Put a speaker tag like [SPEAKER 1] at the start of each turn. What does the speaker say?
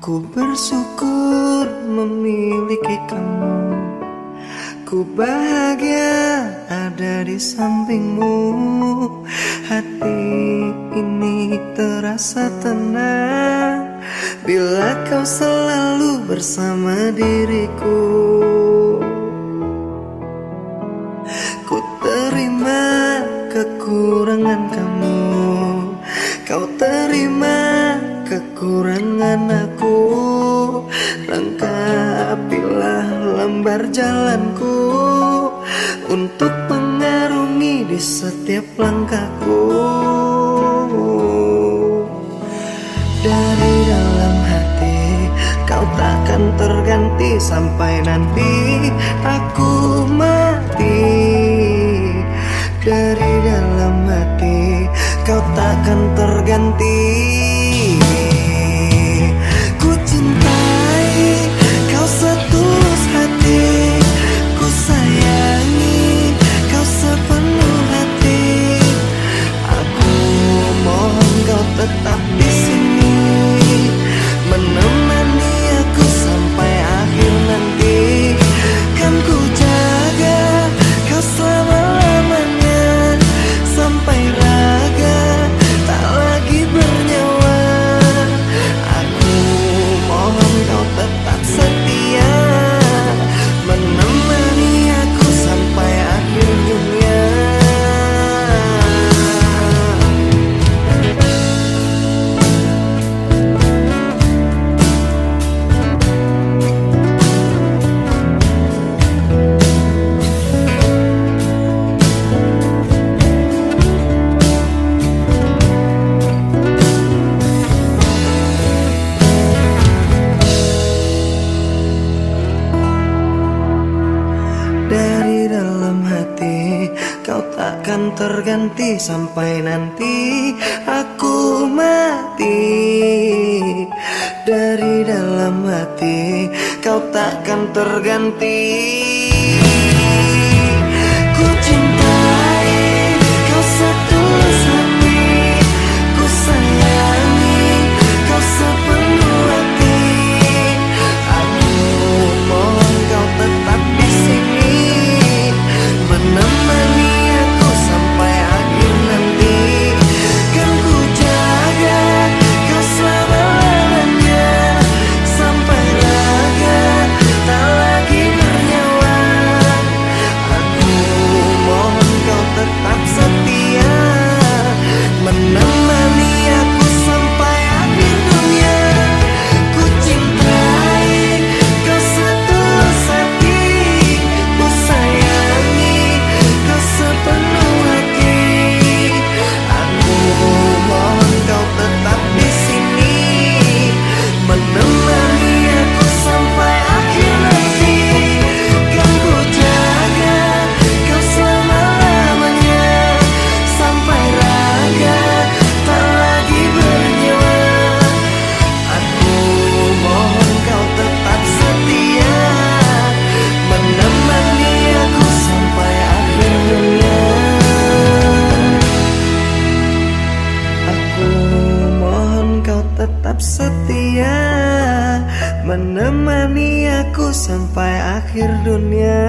[SPEAKER 1] Ku bersyukur memiliki kamu. Ku bahagia ada di sampingmu. Hati ini terasa tenang. Bila kau selalu bersama diriku. Ku terima kekurangan kamu. Kau terima kekurangan aku. Lengkapilah lembar jalanku Untuk mengarungi di setiap langkahku. Dari dalam hati kau takkan terganti Sampai nanti aku mati. Dari dalam hati kau takkan terganti takkan terganti sampai nanti aku mati. Dari dalam hati kau takkan terganti setia Menemani aku sampai akhir dunia